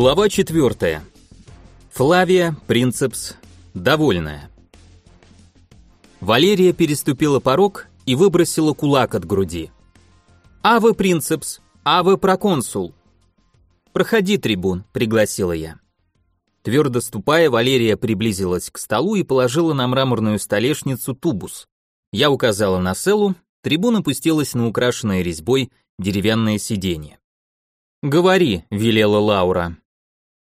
Глава 4. Флавия, принцепс, довольная. Валерия переступила порог и выбросила кулак от груди. «Авы, принцепс! Авы, проконсул!» «Проходи, трибун», — пригласила я. Твердо ступая, Валерия приблизилась к столу и положила на мраморную столешницу тубус. Я указала на селу, трибун опустилась на украшенное резьбой деревянное сиденье. «Говори», — велела Лаура.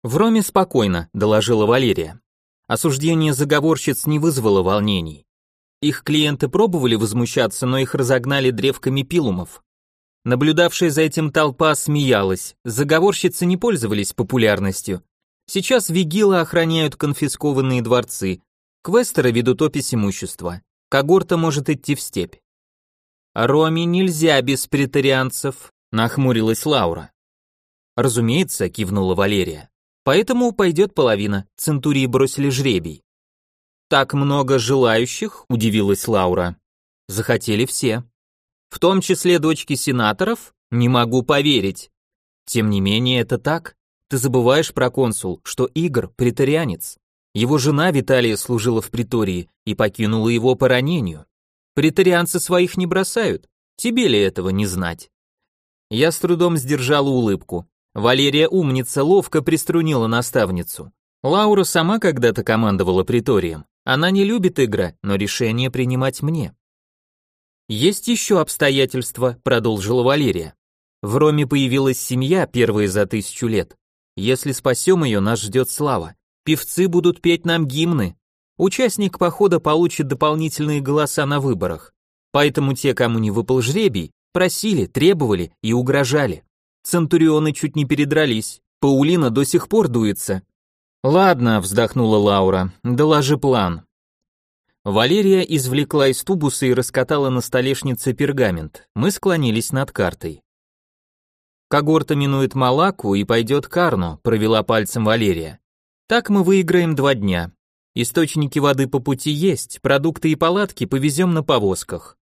«В Роме спокойно», — доложила Валерия. Осуждение заговорщиц не вызвало волнений. Их клиенты пробовали возмущаться, но их разогнали древками пилумов. Наблюдавшая за этим толпа смеялась, заговорщицы не пользовались популярностью. Сейчас вигилы охраняют конфискованные дворцы, квестеры ведут опись имущества, когорта может идти в степь. «Роме нельзя без претарианцев», — нахмурилась Лаура. Разумеется, кивнула Валерия. Поэтому пойдет половина. Центурии бросили жребий. Так много желающих, удивилась Лаура. Захотели все. В том числе дочки сенаторов? Не могу поверить. Тем не менее, это так. Ты забываешь про консул, что Игорь претарианец. Его жена Виталия служила в притории и покинула его по ранению. Претарианцы своих не бросают. Тебе ли этого не знать? Я с трудом сдержала улыбку. Валерия умница ловко приструнила наставницу. Лаура сама когда-то командовала приторием. Она не любит игра, но решение принимать мне. Есть еще обстоятельства, продолжила Валерия. В Роме появилась семья, первая за тысячу лет. Если спасем ее, нас ждет слава. Певцы будут петь нам гимны. Участник похода получит дополнительные голоса на выборах. Поэтому те, кому не выпал жребий, просили, требовали и угрожали. Центурионы чуть не передрались. Паулина до сих пор дуется. Ладно, вздохнула Лаура. Доложи план. Валерия извлекла из тубуса и раскатала на столешнице пергамент. Мы склонились над картой. Когорта минует Малаку и пойдет к Арну, провела пальцем Валерия. Так мы выиграем два дня. Источники воды по пути есть, продукты и палатки повезем на повозках.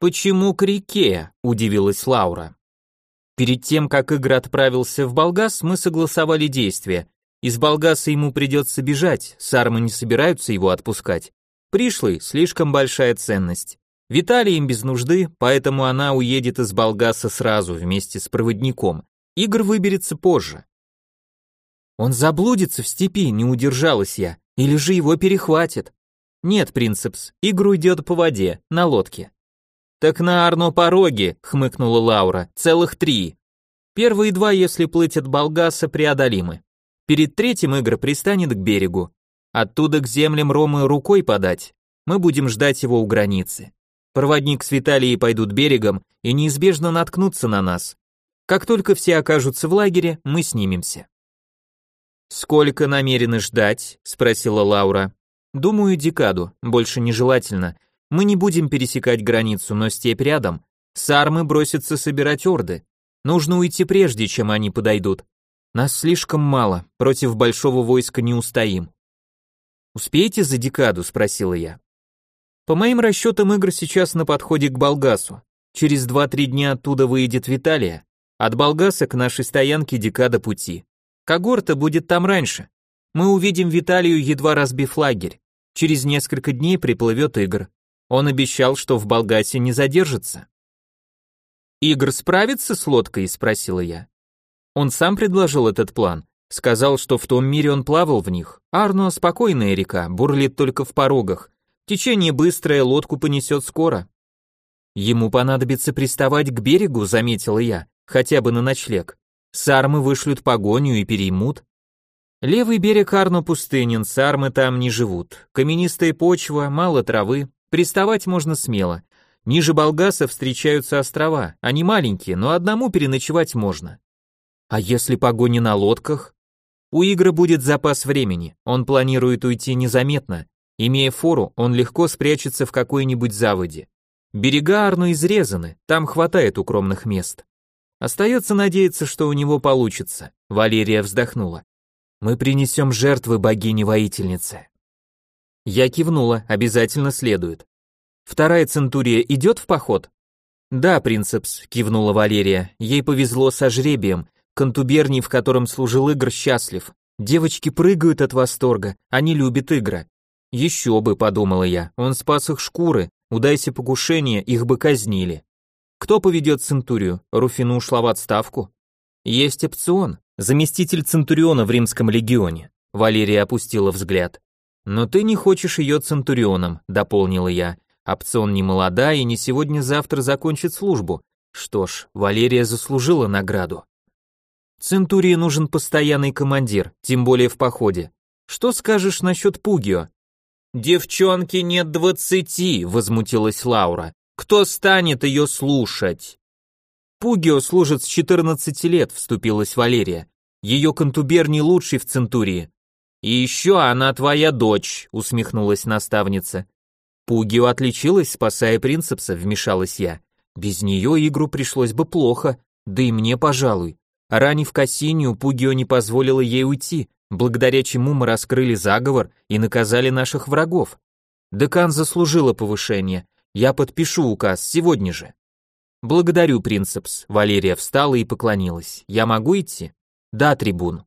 Почему к реке? удивилась Лаура. Перед тем, как Игорь отправился в Болгас, мы согласовали действия. Из Болгаса ему придется бежать, сармы не собираются его отпускать. Пришлый – слишком большая ценность. Виталий им без нужды, поэтому она уедет из Болгаса сразу вместе с проводником. Игорь выберется позже. Он заблудится в степи, не удержалась я, или же его перехватит. Нет, принцепс, Игорь уйдет по воде, на лодке. «Так на Арно пороге», — хмыкнула Лаура, — «целых три. Первые два, если плыть от Болгаса, преодолимы. Перед третьим Игорь пристанет к берегу. Оттуда к землям Ромы рукой подать. Мы будем ждать его у границы. Проводник с Виталией пойдут берегом и неизбежно наткнутся на нас. Как только все окажутся в лагере, мы снимемся. «Сколько намерены ждать?» — спросила Лаура. «Думаю, декаду, больше нежелательно. Мы не будем пересекать границу, но степь рядом. Сармы бросятся собирать орды. Нужно уйти прежде, чем они подойдут. Нас слишком мало, против большого войска не устоим. Успеете за декаду, спросила я. По моим расчетам, игр сейчас на подходе к Болгасу. Через 2-3 дня оттуда выйдет Виталия. От Болгаса к нашей стоянке декада пути. Когорта будет там раньше. Мы увидим Виталию, едва разбив лагерь. Через несколько дней приплывет Игр. Он обещал, что в Болгасе не задержится. «Игр справится с лодкой?» – спросила я. Он сам предложил этот план. Сказал, что в том мире он плавал в них. Арно – спокойная река, бурлит только в порогах. Течение быстрое, лодку понесет скоро. Ему понадобится приставать к берегу, заметила я, хотя бы на ночлег. Сармы вышлют погоню и переймут. Левый берег Арно пустынен, сармы там не живут. Каменистая почва, мало травы, Приставать можно смело. Ниже Болгаса встречаются острова, они маленькие, но одному переночевать можно. А если погони на лодках? У Игры будет запас времени, он планирует уйти незаметно. Имея фору, он легко спрячется в какой-нибудь заводе. Берега Арну изрезаны, там хватает укромных мест. Остается надеяться, что у него получится. Валерия вздохнула. Мы принесем жертвы богине-воительнице. Я кивнула, обязательно следует. Вторая центурия идет в поход? Да, принцепс, кивнула Валерия. Ей повезло со жребием. Контуберний, в котором служил Игорь, счастлив. Девочки прыгают от восторга, они любят Игра. Еще бы, подумала я, он спас их шкуры, удайся покушение, их бы казнили. Кто поведет Центурию? Руфина ушла в отставку. Есть опцион, заместитель Центуриона в римском легионе. Валерия опустила взгляд. Но ты не хочешь ее Центурионом, дополнила я. Опцион не молода и не сегодня-завтра закончит службу. Что ж, Валерия заслужила награду. Центурии нужен постоянный командир, тем более в походе. Что скажешь насчет Пугио? Девчонки нет двадцати, возмутилась Лаура. Кто станет ее слушать? Пугио служит с 14 лет, вступилась Валерия. Ее контубер не лучший в Центурии. И еще она твоя дочь, усмехнулась наставница. Пугио отличилась, спасая принцепса, вмешалась я. Без нее игру пришлось бы плохо, да и мне, пожалуй. Ранив Кассинию, Пугио не позволила ей уйти, благодаря чему мы раскрыли заговор и наказали наших врагов. Декан заслужила повышение. Я подпишу указ сегодня же. Благодарю, принцепс. Валерия встала и поклонилась. Я могу идти? Да, трибун.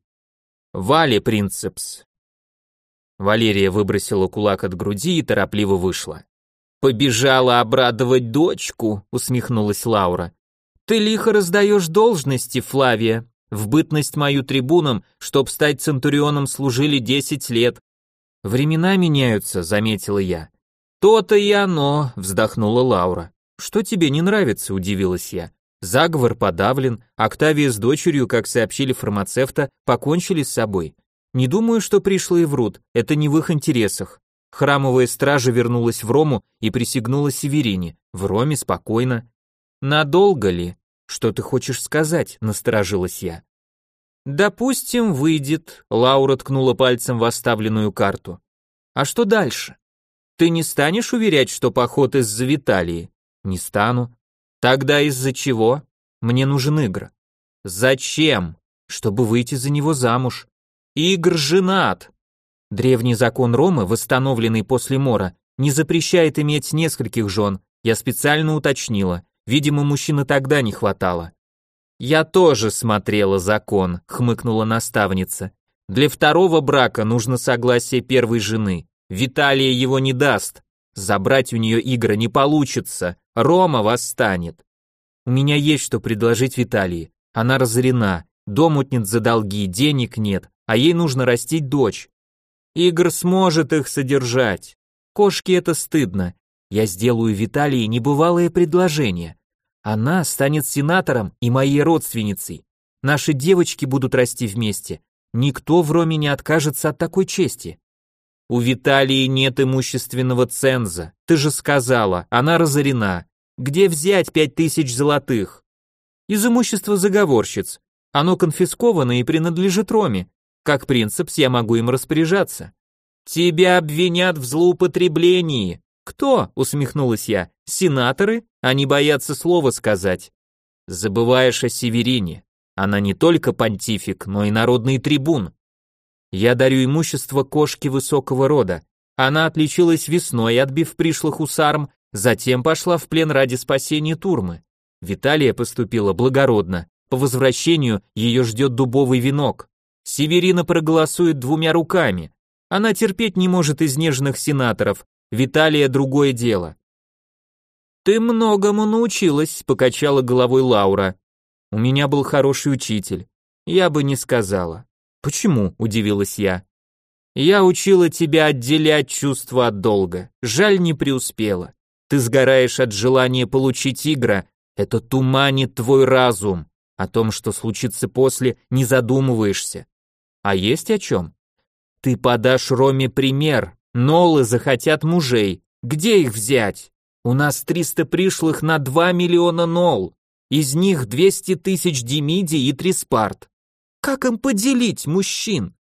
Вале, принцепс. Валерия выбросила кулак от груди и торопливо вышла. «Побежала обрадовать дочку», — усмехнулась Лаура. «Ты лихо раздаешь должности, Флавия. В бытность мою трибуном, чтоб стать центурионом, служили десять лет». «Времена меняются», — заметила я. «То-то и оно», — вздохнула Лаура. «Что тебе не нравится?» — удивилась я. Заговор подавлен, Октавия с дочерью, как сообщили фармацевта, покончили с собой. Не думаю, что пришлые врут, это не в их интересах. Храмовая стража вернулась в Рому и присягнула Северине. В Роме спокойно. Надолго ли? Что ты хочешь сказать? Насторожилась я. Допустим, выйдет. Лаура ткнула пальцем в оставленную карту. А что дальше? Ты не станешь уверять, что поход из-за Виталии? Не стану. Тогда из-за чего? Мне нужен Игр. Зачем? Чтобы выйти за него замуж. Игр женат. Древний закон Ромы, восстановленный после Мора, не запрещает иметь нескольких жен. Я специально уточнила. Видимо, мужчины тогда не хватало. Я тоже смотрела закон, хмыкнула наставница. Для второго брака нужно согласие первой жены. Виталия его не даст. Забрать у нее Игра не получится. Рома восстанет. У меня есть что предложить Виталии. Она разорена, дом отнят за долги, денег нет, а ей нужно растить дочь. Игр сможет их содержать. Кошке это стыдно. Я сделаю Виталии небывалое предложение. Она станет сенатором и моей родственницей. Наши девочки будут расти вместе. Никто в Роме не откажется от такой чести. У Виталии нет имущественного ценза. Ты же сказала, она разорена. Где взять пять тысяч золотых? Из имущества заговорщиц. Оно конфисковано и принадлежит Роме. Как принцепс я могу им распоряжаться. Тебя обвинят в злоупотреблении. Кто? усмехнулась я. Сенаторы? Они боятся слова сказать. Забываешь о Северине. Она не только понтифик, но и народный трибун. Я дарю имущество кошке высокого рода. Она отличилась весной, отбив пришлых у сарм, затем пошла в плен ради спасения Турмы. Виталия поступила благородно. По возвращению ее ждет дубовый венок. Северина проголосует двумя руками. Она терпеть не может из нежных сенаторов. Виталия другое дело. Ты многому научилась, покачала головой Лаура. У меня был хороший учитель. Я бы не сказала. Почему? удивилась я. Я учила тебя отделять чувства от долга. Жаль, не преуспела. Ты сгораешь от желания получить игра. Это туманит твой разум. О том, что случится после, не задумываешься. А есть о чем? Ты подашь Роме пример. Нолы захотят мужей. Где их взять? У нас 300 пришлых на 2 миллиона нол. Из них 200 тысяч демидий и триспарт. Как им поделить мужчин?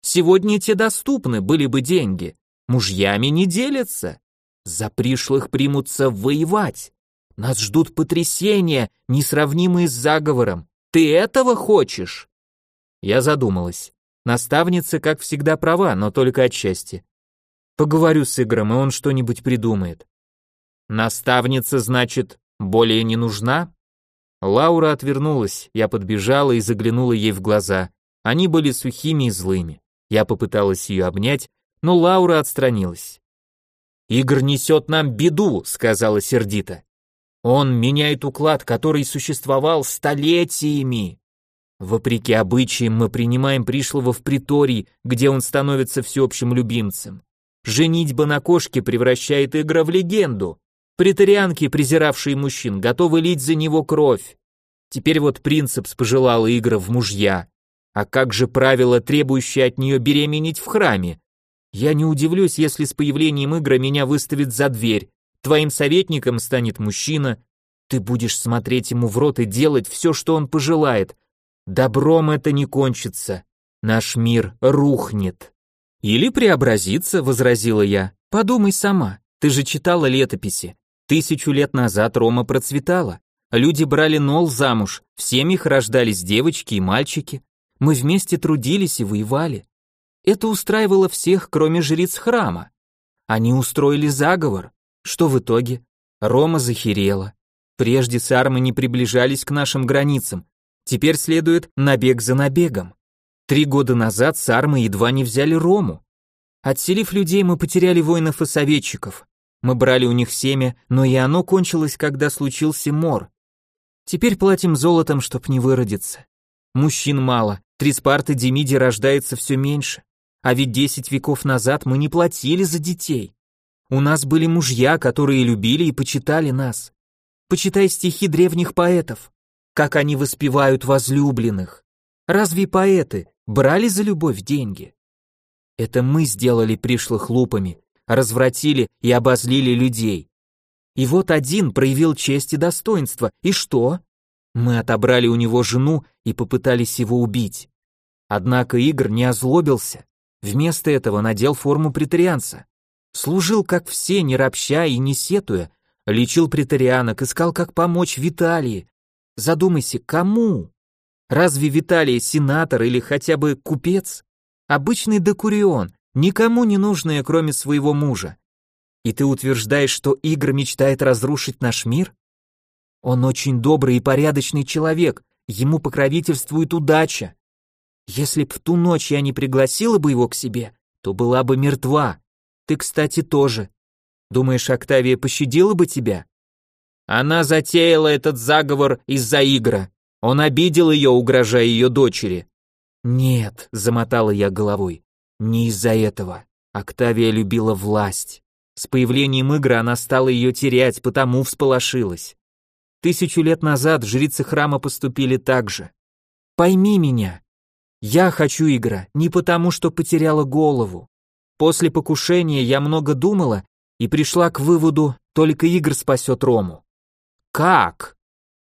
Сегодня те доступны, были бы деньги. Мужьями не делятся. За пришлых примутся воевать. Нас ждут потрясения, несравнимые с заговором. Ты этого хочешь? Я задумалась. Наставница, как всегда, права, но только отчасти. Поговорю с Игорем, и он что-нибудь придумает. Наставница, значит, более не нужна? Лаура отвернулась, я подбежала и заглянула ей в глаза. Они были сухими и злыми. Я попыталась ее обнять, но Лаура отстранилась. «Игорь несет нам беду», — сказала сердито. «Он меняет уклад, который существовал столетиями. Вопреки обычаям мы принимаем пришлого в приторий, где он становится всеобщим любимцем. Женитьба на кошке превращает Игра в легенду. Притарианки, презиравшие мужчин, готовы лить за него кровь. Теперь вот принцип пожелал Игра в мужья. А как же правило, требующее от нее беременеть в храме? Я не удивлюсь, если с появлением Игра меня выставит за дверь. Твоим советником станет мужчина. Ты будешь смотреть ему в рот и делать все, что он пожелает. Добром это не кончится. Наш мир рухнет. Или преобразится, возразила я. Подумай сама. Ты же читала летописи. Тысячу лет назад Рома процветала. Люди брали Нол замуж, в семьях рождались девочки и мальчики. Мы вместе трудились и воевали. Это устраивало всех, кроме жриц храма. Они устроили заговор. Что в итоге? Рома захерела. Прежде сармы не приближались к нашим границам. Теперь следует набег за набегом. Три года назад сармы едва не взяли Рому. Отселив людей, мы потеряли воинов и советчиков. Мы брали у них семя, но и оно кончилось, когда случился мор. Теперь платим золотом, чтоб не выродиться. Мужчин мало, три спарты Демиди рождается все меньше. А ведь десять веков назад мы не платили за детей. У нас были мужья, которые любили и почитали нас. Почитай стихи древних поэтов, как они воспевают возлюбленных. Разве поэты брали за любовь деньги? Это мы сделали пришлых лупами, развратили и обозлили людей. И вот один проявил честь и достоинство, и что? Мы отобрали у него жену и попытались его убить. Однако Игорь не озлобился, вместо этого надел форму претарианца. Служил как все, не ропща и не сетуя, лечил претарианок, искал, как помочь Виталии. Задумайся, кому? Разве Виталий сенатор или хотя бы купец? Обычный декурион, никому не нужная, кроме своего мужа. И ты утверждаешь, что Игр мечтает разрушить наш мир? Он очень добрый и порядочный человек, ему покровительствует удача. Если б в ту ночь я не пригласила бы его к себе, то была бы мертва. Ты, кстати, тоже. Думаешь, Октавия пощадила бы тебя? Она затеяла этот заговор из-за Игра. Он обидел ее, угрожая ее дочери. Нет, замотала я головой. Не из-за этого. Октавия любила власть. С появлением Игра она стала ее терять, потому всполошилась. Тысячу лет назад жрицы храма поступили так же. Пойми меня. Я хочу Игра не потому, что потеряла голову. После покушения я много думала и пришла к выводу, только Игр спасет Рому. Как?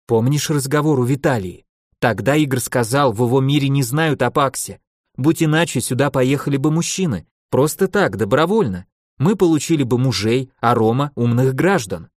Помнишь разговор у Виталии? Тогда Игорь сказал, в его мире не знают о Паксе. Будь иначе, сюда поехали бы мужчины. Просто так, добровольно. Мы получили бы мужей, а Рома — умных граждан.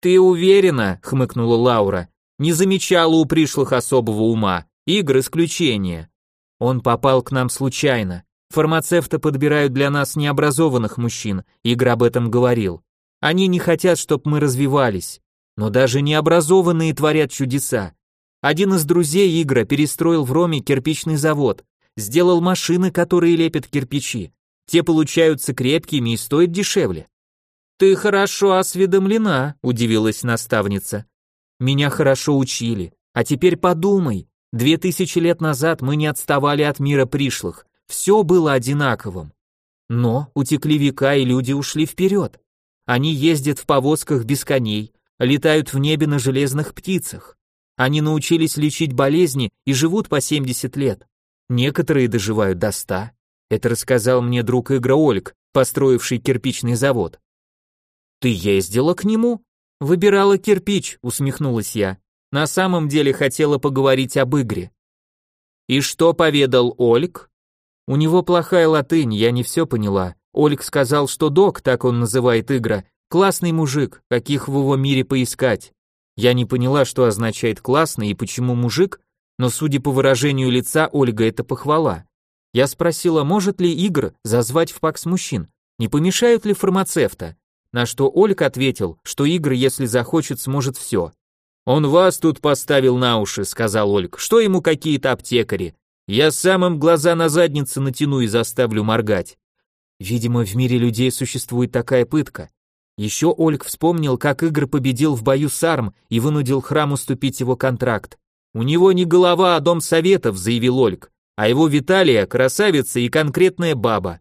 «Ты уверена?» — хмыкнула Лаура. «Не замечала у пришлых особого ума. Игр исключение. Он попал к нам случайно. Фармацевты подбирают для нас необразованных мужчин, Игр об этом говорил. Они не хотят, чтобы мы развивались. Но даже необразованные творят чудеса. Один из друзей Игра перестроил в Роме кирпичный завод, сделал машины, которые лепят кирпичи. Те получаются крепкими и стоят дешевле. Ты хорошо осведомлена, удивилась наставница. Меня хорошо учили. А теперь подумай, две тысячи лет назад мы не отставали от мира пришлых. Все было одинаковым. Но утекли века, и люди ушли вперед. Они ездят в повозках без коней, летают в небе на железных птицах. Они научились лечить болезни и живут по 70 лет. Некоторые доживают до 100. Это рассказал мне друг Игра Ольг, построивший кирпичный завод. Ты ездила к нему? Выбирала кирпич, усмехнулась я. На самом деле хотела поговорить об Игре. И что поведал Ольг? У него плохая латынь, я не все поняла. Ольг сказал, что док, так он называет Игра, Классный мужик, каких в его мире поискать. Я не поняла, что означает классный и почему мужик, но судя по выражению лица Ольга это похвала. Я спросила, может ли Игр зазвать в пакс мужчин, не помешают ли фармацевта, на что Ольга ответил, что Игр, если захочет, сможет все. Он вас тут поставил на уши, сказал Ольг. Что ему какие-то аптекари? Я самым глаза на заднице натяну и заставлю моргать. Видимо, в мире людей существует такая пытка. Еще Ольг вспомнил, как Игорь победил в бою с Арм и вынудил храм уступить его контракт. У него не голова, а дом советов, заявил Ольг, а его Виталия красавица и конкретная баба.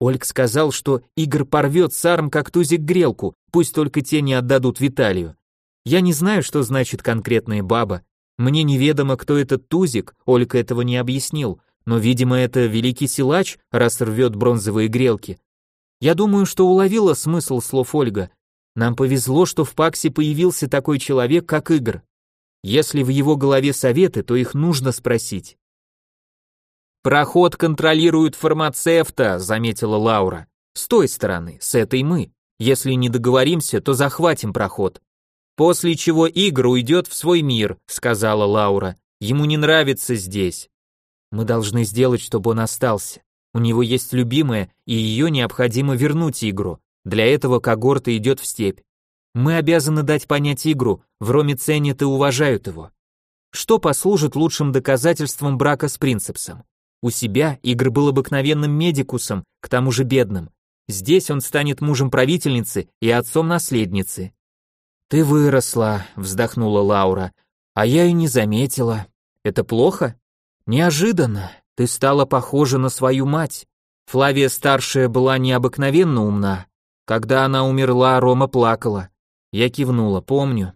Ольг сказал, что Игорь порвет с Арм как тузик грелку, пусть только те не отдадут Виталию. Я не знаю, что значит конкретная баба. Мне неведомо, кто этот тузик, Ольг этого не объяснил, но, видимо, это великий силач, раз рвет бронзовые грелки. Я думаю, что уловила смысл слов Ольга. Нам повезло, что в Паксе появился такой человек, как Игорь. Если в его голове советы, то их нужно спросить. Проход контролирует фармацевта, заметила Лаура. С той стороны, с этой мы. Если не договоримся, то захватим проход. После чего Игорь уйдет в свой мир, сказала Лаура. Ему не нравится здесь. Мы должны сделать, чтобы он остался. У него есть любимая, и ее необходимо вернуть игру. Для этого когорта идет в степь. Мы обязаны дать понять игру, в Роме ценят и уважают его. Что послужит лучшим доказательством брака с принцепсом? У себя Игорь был обыкновенным медикусом, к тому же бедным. Здесь он станет мужем правительницы и отцом наследницы. «Ты выросла», — вздохнула Лаура, — «а я и не заметила. Это плохо?» «Неожиданно. Ты стала похожа на свою мать. Флавия старшая была необыкновенно умна. Когда она умерла, Рома плакала. Я кивнула, помню.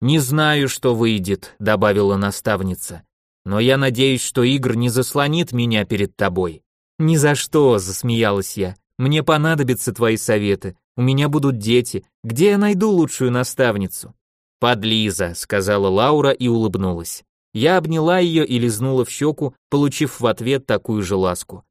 Не знаю, что выйдет, добавила наставница. Но я надеюсь, что Игорь не заслонит меня перед тобой. Ни за что, засмеялась я. Мне понадобятся твои советы. У меня будут дети. Где я найду лучшую наставницу? Подлиза, сказала Лаура и улыбнулась. Я обняла ее и лизнула в щеку, получив в ответ такую же ласку.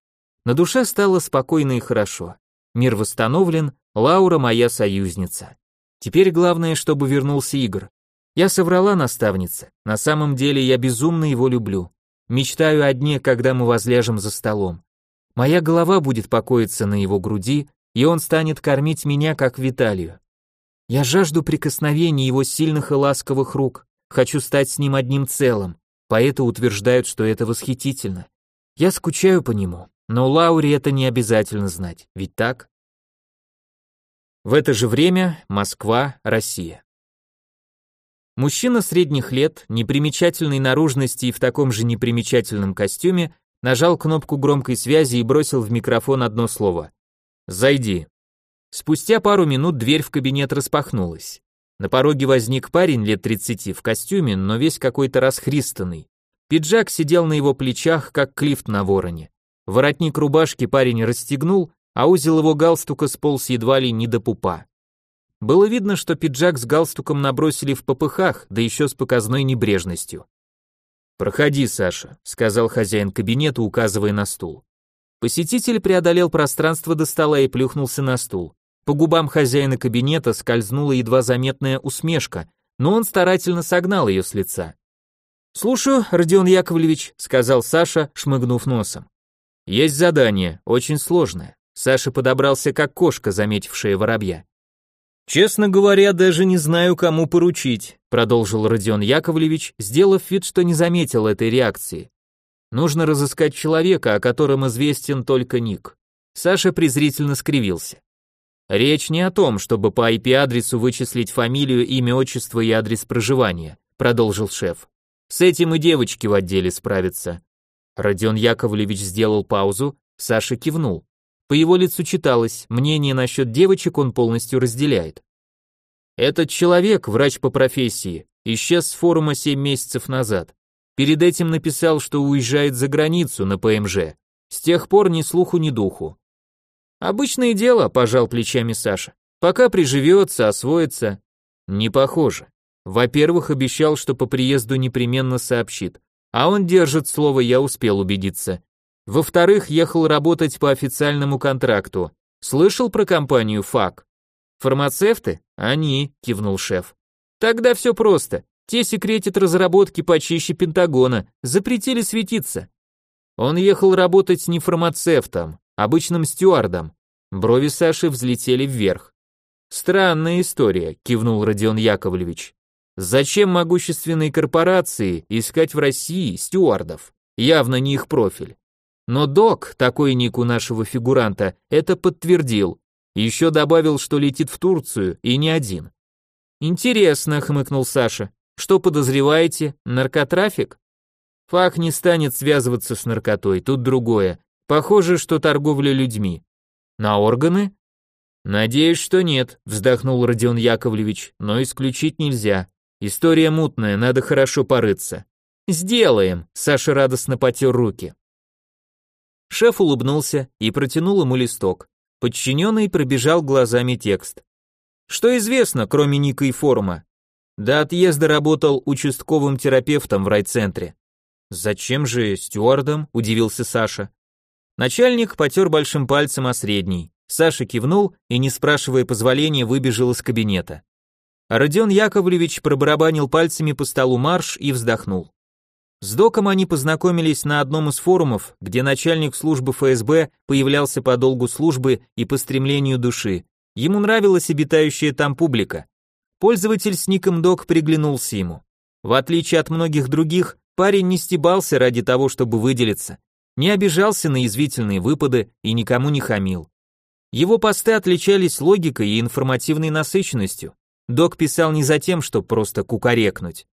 На душе стало спокойно и хорошо. Мир восстановлен, Лаура моя союзница. Теперь главное, чтобы вернулся Игорь. Я соврала наставнице. На самом деле я безумно его люблю. Мечтаю о дне, когда мы возляжем за столом. Моя голова будет покоиться на его груди, и он станет кормить меня, как Виталию. Я жажду прикосновений его сильных и ласковых рук, Хочу стать с ним одним целым. Поэты утверждают, что это восхитительно. Я скучаю по нему, но Лауре это не обязательно знать, ведь так? В это же время Москва, Россия. Мужчина средних лет, непримечательной наружности и в таком же непримечательном костюме, нажал кнопку громкой связи и бросил в микрофон одно слово. «Зайди». Спустя пару минут дверь в кабинет распахнулась. На пороге возник парень лет 30 в костюме, но весь какой-то расхристанный. Пиджак сидел на его плечах, как клифт на вороне. Воротник рубашки парень расстегнул, а узел его галстука сполз едва ли не до пупа. Было видно, что пиджак с галстуком набросили в попыхах, да еще с показной небрежностью. «Проходи, Саша», — сказал хозяин кабинета, указывая на стул. Посетитель преодолел пространство до стола и плюхнулся на стул. По губам хозяина кабинета скользнула едва заметная усмешка, но он старательно согнал ее с лица. «Слушаю, Родион Яковлевич», — сказал Саша, шмыгнув носом. «Есть задание, очень сложное». Саша подобрался как кошка, заметившая воробья. «Честно говоря, даже не знаю, кому поручить», продолжил Родион Яковлевич, сделав вид, что не заметил этой реакции. «Нужно разыскать человека, о котором известен только ник». Саша презрительно скривился. Речь не о том, чтобы по IP-адресу вычислить фамилию, имя, отчество и адрес проживания, продолжил шеф. С этим и девочки в отделе справятся. Родион Яковлевич сделал паузу, Саша кивнул. По его лицу читалось, мнение насчет девочек он полностью разделяет. Этот человек, врач по профессии, исчез с форума 7 месяцев назад. Перед этим написал, что уезжает за границу на ПМЖ. С тех пор ни слуху, ни духу. Обычное дело, пожал плечами Саша. Пока приживется, освоится. Не похоже. Во-первых, обещал, что по приезду непременно сообщит. А он держит слово, я успел убедиться. Во-вторых, ехал работать по официальному контракту. Слышал про компанию ФАК? Фармацевты? Они, кивнул шеф. Тогда все просто. Те секретят разработки почище Пентагона, запретили светиться. Он ехал работать не фармацевтом, обычным стюардом. Брови Саши взлетели вверх. Странная история, кивнул Родион Яковлевич. Зачем могущественной корпорации искать в России стюардов? Явно не их профиль. Но док, такой ник у нашего фигуранта, это подтвердил. Еще добавил, что летит в Турцию, и не один. Интересно, хмыкнул Саша. Что подозреваете? Наркотрафик? Фах не станет связываться с наркотой, тут другое. Похоже, что торговля людьми. На органы? Надеюсь, что нет, вздохнул Родион Яковлевич, но исключить нельзя. История мутная, надо хорошо порыться. Сделаем, Саша радостно потер руки. Шеф улыбнулся и протянул ему листок. Подчиненный пробежал глазами текст. Что известно, кроме ника и форума? До отъезда работал участковым терапевтом в райцентре. Зачем же стюардом? удивился Саша. Начальник потер большим пальцем о средний. Саша кивнул и, не спрашивая позволения, выбежал из кабинета. Родион Яковлевич пробарабанил пальцами по столу марш и вздохнул. С доком они познакомились на одном из форумов, где начальник службы ФСБ появлялся по долгу службы и по стремлению души. Ему нравилась обитающая там публика. Пользователь с ником Док приглянулся ему. В отличие от многих других, парень не стебался ради того, чтобы выделиться, не обижался на язвительные выпады и никому не хамил. Его посты отличались логикой и информативной насыщенностью. Док писал не за тем, чтобы просто кукарекнуть.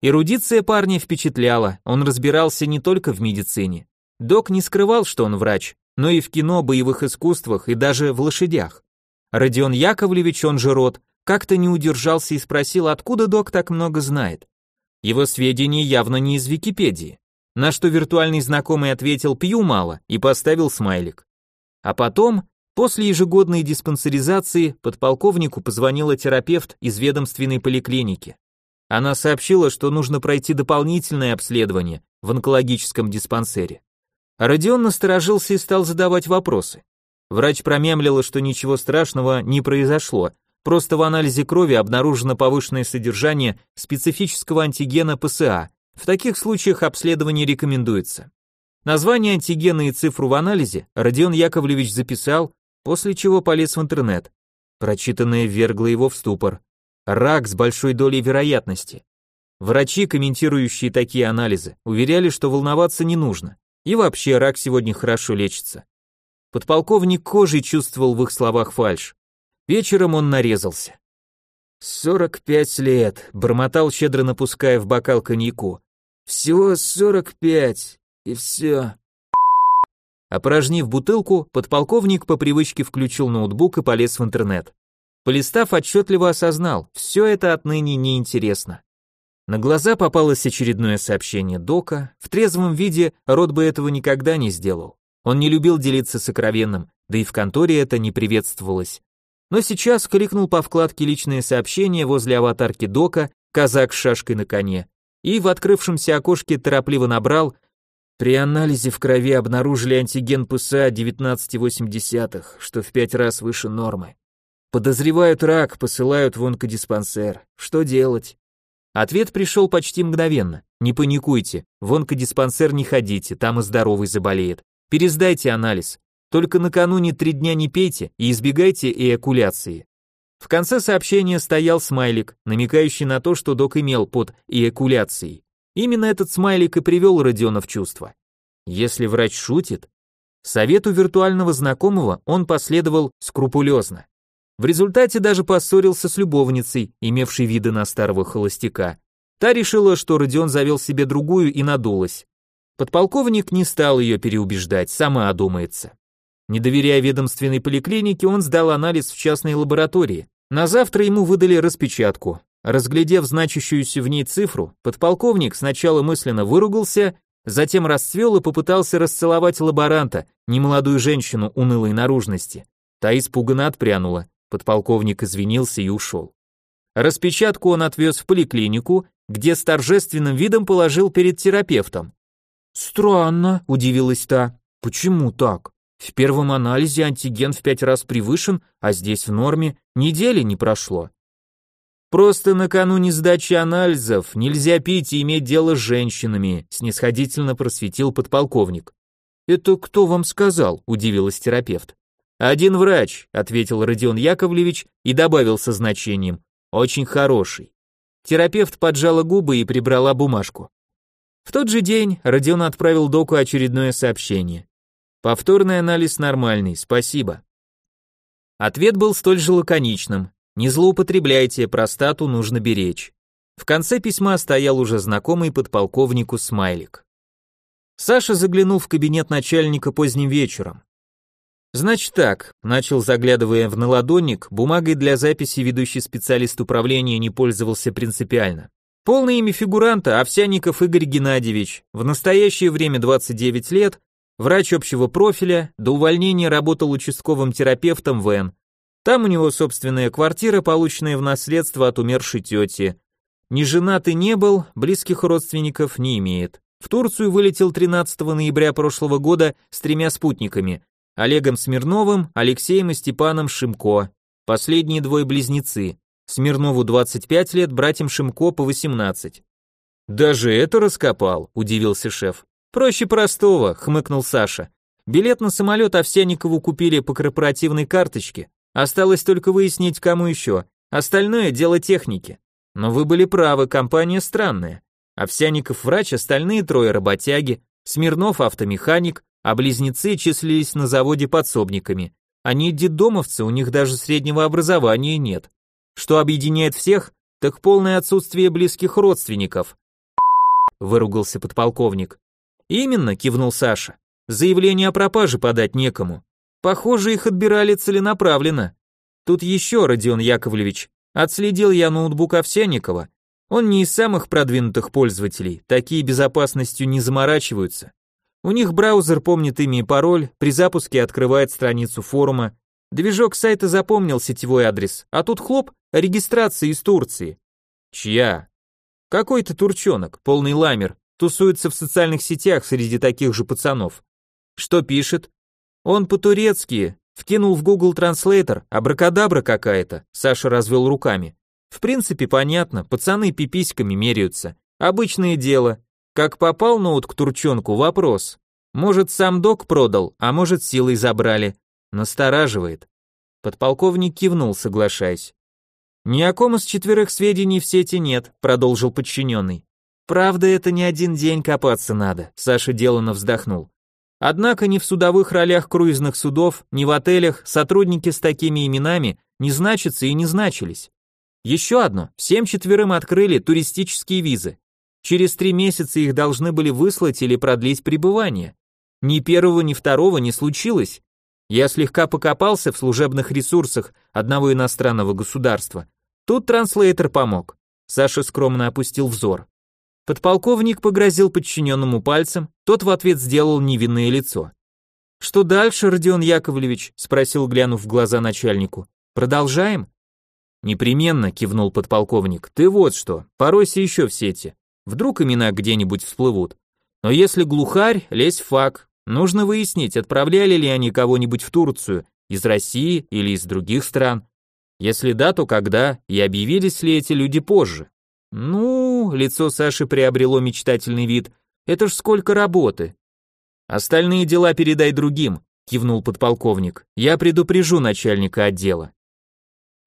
Эрудиция парня впечатляла, он разбирался не только в медицине. Док не скрывал, что он врач, но и в кино, боевых искусствах и даже в лошадях. Родион Яковлевич, он же Рот, как-то не удержался и спросил, откуда док так много знает. Его сведения явно не из Википедии. На что виртуальный знакомый ответил «пью мало» и поставил смайлик. А потом, после ежегодной диспансеризации, подполковнику позвонила терапевт из ведомственной поликлиники. Она сообщила, что нужно пройти дополнительное обследование в онкологическом диспансере. Родион насторожился и стал задавать вопросы. Врач промямлила, что ничего страшного не произошло, просто в анализе крови обнаружено повышенное содержание специфического антигена ПСА. В таких случаях обследование рекомендуется. Название антигена и цифру в анализе Родион Яковлевич записал, после чего полез в интернет. Прочитанное ввергло его в ступор. Рак с большой долей вероятности. Врачи, комментирующие такие анализы, уверяли, что волноваться не нужно. И вообще рак сегодня хорошо лечится. Подполковник кожей чувствовал в их словах фальшь. Вечером он нарезался. «Сорок пять лет», — бормотал, щедро напуская в бокал коньяку. «Всего сорок пять, и все». Опорожнив бутылку, подполковник по привычке включил ноутбук и полез в интернет. Полистав, отчетливо осознал, все это отныне неинтересно. На глаза попалось очередное сообщение Дока, в трезвом виде Рот бы этого никогда не сделал. Он не любил делиться сокровенным, да и в конторе это не приветствовалось. Но сейчас кликнул по вкладке «Личные сообщения» возле аватарки Дока, казак с шашкой на коне, и в открывшемся окошке торопливо набрал при анализе в крови обнаружили антиген ПСА 19,8, что в пять раз выше нормы. Подозревают рак, посылают в онкодиспансер. Что делать? Ответ пришел почти мгновенно. Не паникуйте, в онкодиспансер не ходите, там и здоровый заболеет. Пересдайте анализ. Только накануне три дня не пейте и избегайте эякуляции. В конце сообщения стоял смайлик, намекающий на то, что док имел под эякуляцией. Именно этот смайлик и привел Родиона в чувство. Если врач шутит, совету виртуального знакомого он последовал скрупулезно. В результате даже поссорился с любовницей, имевшей виды на старого холостяка. Та решила, что Родион завел себе другую и надулась. Подполковник не стал ее переубеждать, сама одумается. Не доверяя ведомственной поликлинике, он сдал анализ в частной лаборатории. На завтра ему выдали распечатку. Разглядев значащуюся в ней цифру, подполковник сначала мысленно выругался, затем расцвел и попытался расцеловать лаборанта, немолодую женщину унылой наружности. Та испуганно отпрянула. Подполковник извинился и ушел. Распечатку он отвез в поликлинику, где с торжественным видом положил перед терапевтом. «Странно», — удивилась та. «Почему так? В первом анализе антиген в пять раз превышен, а здесь в норме недели не прошло». «Просто накануне сдачи анализов нельзя пить и иметь дело с женщинами», снисходительно просветил подполковник. «Это кто вам сказал?» – удивилась терапевт. «Один врач», — ответил Родион Яковлевич и добавил со значением, «очень хороший». Терапевт поджала губы и прибрала бумажку. В тот же день Родион отправил доку очередное сообщение. Повторный анализ нормальный, спасибо. Ответ был столь же лаконичным. Не злоупотребляйте, простату нужно беречь. В конце письма стоял уже знакомый подполковнику смайлик. Саша заглянул в кабинет начальника поздним вечером. Значит так, начал заглядывая в наладонник, бумагой для записи ведущий специалист управления не пользовался принципиально. Полное имя фигуранта Овсянников Игорь Геннадьевич, в настоящее время 29 лет, врач общего профиля, до увольнения работал участковым терапевтом в Н. Там у него собственная квартира, полученная в наследство от умершей тети. Не женат и не был, близких родственников не имеет. В Турцию вылетел 13 ноября прошлого года с тремя спутниками, Олегом Смирновым, Алексеем и Степаном Шимко. Последние двое близнецы. Смирнову 25 лет, братьям Шимко по 18. Даже это раскопал, удивился шеф. Проще простого, хмыкнул Саша. Билет на самолет Овсяникову купили по корпоративной карточке. Осталось только выяснить, кому еще. Остальное дело техники. Но вы были правы, компания странная. Овсяников врач, остальные трое работяги, Смирнов автомеханик, а близнецы числились на заводе подсобниками. Они детдомовцы, у них даже среднего образования нет. Что объединяет всех, так полное отсутствие близких родственников. Выругался подполковник. Именно, кивнул Саша. Заявление о пропаже подать некому. Похоже, их отбирали целенаправленно. Тут еще, Родион Яковлевич, отследил я ноутбук Овсянникова. Он не из самых продвинутых пользователей, такие безопасностью не заморачиваются. У них браузер помнит имя и пароль, при запуске открывает страницу форума. Движок сайта запомнил сетевой адрес, а тут хлоп, регистрация из Турции. Чья? Какой-то турчонок, полный ламер, тусуется в социальных сетях среди таких же пацанов. Что пишет? Он по-турецки, вкинул в Google Translator, абракадабра какая-то, Саша развел руками. В принципе, понятно, пацаны пиписьками меряются. Обычное дело, как попал ноут к турчонку, вопрос. Может, сам док продал, а может, силой забрали. Настораживает. Подполковник кивнул, соглашаясь. «Ни о ком из четверых сведений в сети нет», — продолжил подчиненный. «Правда, это не один день копаться надо», — Саша деланно вздохнул. Однако ни в судовых ролях круизных судов, ни в отелях сотрудники с такими именами не значатся и не значились. Еще одно, всем четверым открыли туристические визы. Через три месяца их должны были выслать или продлить пребывание. Ни первого, ни второго не случилось. Я слегка покопался в служебных ресурсах одного иностранного государства. Тут транслейтер помог. Саша скромно опустил взор. Подполковник погрозил подчиненному пальцем, тот в ответ сделал невинное лицо. «Что дальше, Родион Яковлевич?» – спросил, глянув в глаза начальнику. «Продолжаем?» «Непременно», – кивнул подполковник. «Ты вот что, поройся еще в сети. Вдруг имена где-нибудь всплывут. Но если глухарь, лезь в фак. Нужно выяснить, отправляли ли они кого-нибудь в Турцию, из России или из других стран. Если да, то когда, и объявились ли эти люди позже? Ну, лицо Саши приобрело мечтательный вид. Это ж сколько работы. Остальные дела передай другим, кивнул подполковник. Я предупрежу начальника отдела.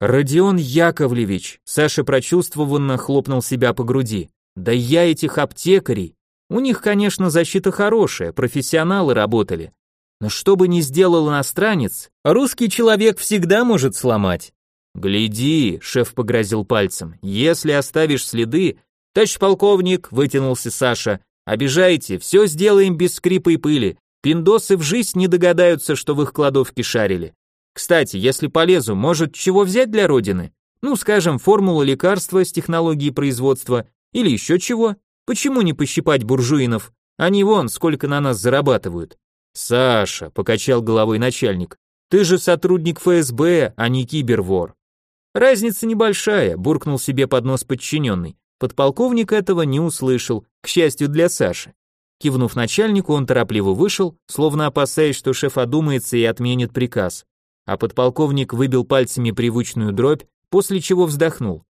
Родион Яковлевич, Саша прочувствованно хлопнул себя по груди. Да я этих аптекарей. У них, конечно, защита хорошая, профессионалы работали. Но что бы ни сделал иностранец, русский человек всегда может сломать. Гляди, шеф погрозил пальцем. Если оставишь следы, товарищ полковник, вытянулся Саша. Обижаете, все сделаем без скрипа и пыли. Пиндосы в жизнь не догадаются, что в их кладовке шарили. Кстати, если полезу, может, чего взять для родины? Ну, скажем, формулу лекарства с технологией производства или еще чего? Почему не пощипать буржуинов? Они вон сколько на нас зарабатывают. Саша, покачал головой начальник, ты же сотрудник ФСБ, а не кибервор. Разница небольшая, буркнул себе под нос подчиненный. Подполковник этого не услышал, к счастью для Саши. Кивнув начальнику, он торопливо вышел, словно опасаясь, что шеф одумается и отменит приказ. А подполковник выбил пальцами привычную дробь, после чего вздохнул.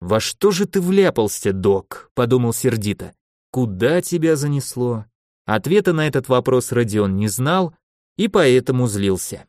«Во что же ты вляпался, док?» – подумал сердито. «Куда тебя занесло?» Ответа на этот вопрос Родион не знал и поэтому злился.